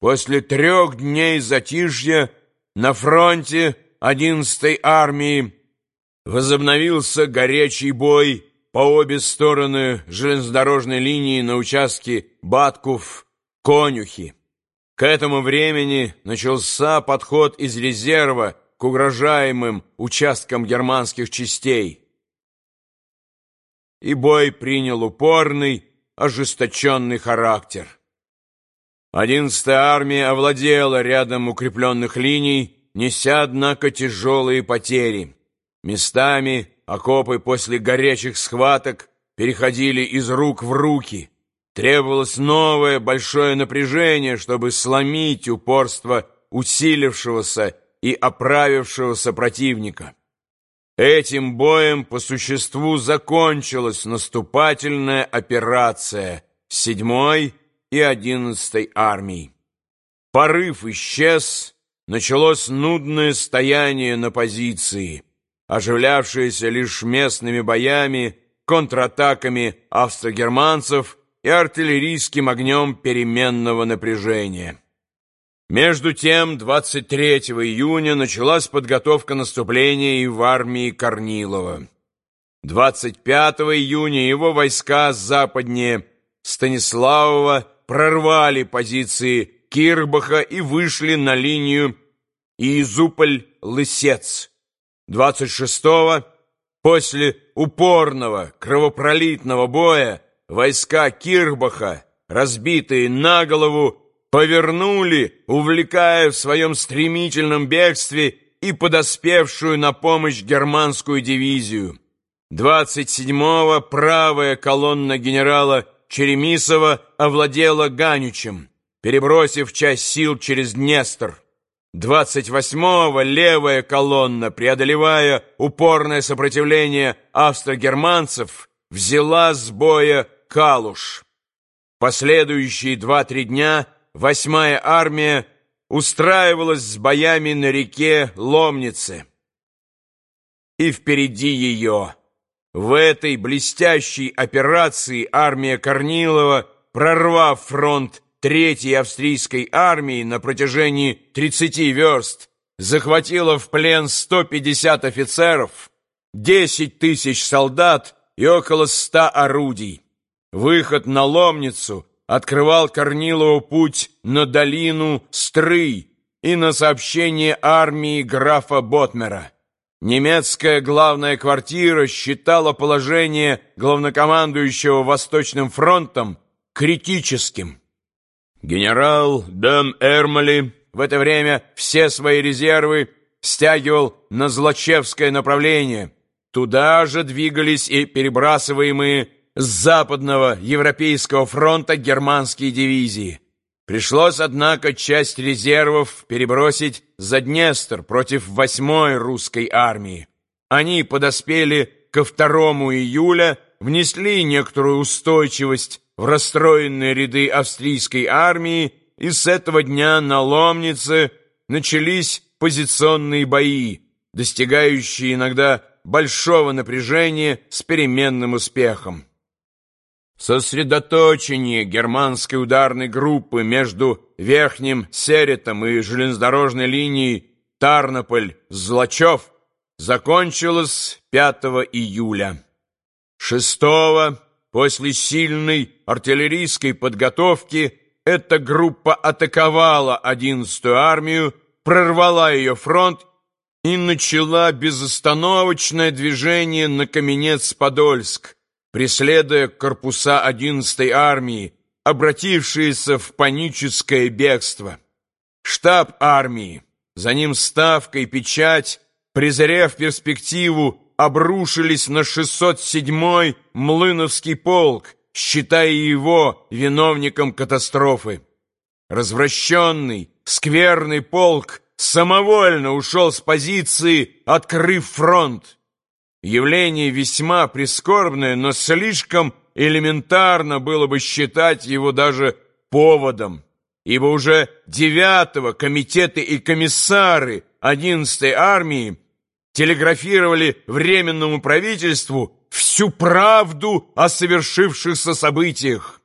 После трех дней затишья на фронте 11-й армии возобновился горячий бой по обе стороны железнодорожной линии на участке Батков-Конюхи. К этому времени начался подход из резерва к угрожаемым участкам германских частей. И бой принял упорный, ожесточенный характер. Одиннадцатая армия овладела рядом укрепленных линий, неся, однако, тяжелые потери. Местами окопы после горячих схваток переходили из рук в руки. Требовалось новое большое напряжение, чтобы сломить упорство усилившегося и оправившегося противника. Этим боем по существу закончилась наступательная операция седьмой и одиннадцатой армий. Порыв исчез, началось нудное стояние на позиции, оживлявшееся лишь местными боями, контратаками австрогерманцев и артиллерийским огнем переменного напряжения. Между тем, 23 июня началась подготовка наступления и в армии Корнилова. 25 июня его войска западнее Станиславова прорвали позиции Кирбаха и вышли на линию Иезуполь-Лысец. 26-го, после упорного кровопролитного боя, войска Кирбаха, разбитые на голову, повернули, увлекая в своем стремительном бегстве и подоспевшую на помощь германскую дивизию. 27-го правая колонна генерала Черемисова овладела Ганючем, перебросив часть сил через Днестр. 28-го левая колонна, преодолевая упорное сопротивление австрогерманцев, взяла с боя Калуш. Последующие два-три дня восьмая армия устраивалась с боями на реке Ломнице. И впереди ее. В этой блестящей операции армия Корнилова, прорвав фронт Третьей австрийской армии на протяжении 30 верст, захватила в плен 150 офицеров, 10 тысяч солдат и около 100 орудий. Выход на Ломницу открывал Корнилову путь на долину Стрый и на сообщение армии графа Ботмера. Немецкая главная квартира считала положение главнокомандующего Восточным фронтом критическим. Генерал Дем Эрмали в это время все свои резервы стягивал на Злачевское направление. Туда же двигались и перебрасываемые с западного Европейского фронта германские дивизии. Пришлось, однако, часть резервов перебросить за Днестр против 8-й русской армии. Они подоспели ко 2 июля, внесли некоторую устойчивость в расстроенные ряды австрийской армии, и с этого дня на Ломнице начались позиционные бои, достигающие иногда большого напряжения с переменным успехом. Сосредоточение германской ударной группы между Верхним Серетом и железнодорожной линией Тарнополь-Злачев закончилось 5 июля. 6 после сильной артиллерийской подготовки эта группа атаковала 11-ю армию, прорвала ее фронт и начала безостановочное движение на Каменец-Подольск, преследуя корпуса 11-й армии, обратившиеся в паническое бегство. Штаб армии, за ним ставка и печать, презрев перспективу, обрушились на 607-й Млыновский полк, считая его виновником катастрофы. Развращенный, скверный полк самовольно ушел с позиции, открыв фронт. Явление весьма прискорбное, но слишком элементарно было бы считать его даже поводом, ибо уже девятого комитеты и комиссары 11-й армии телеграфировали Временному правительству всю правду о совершившихся событиях.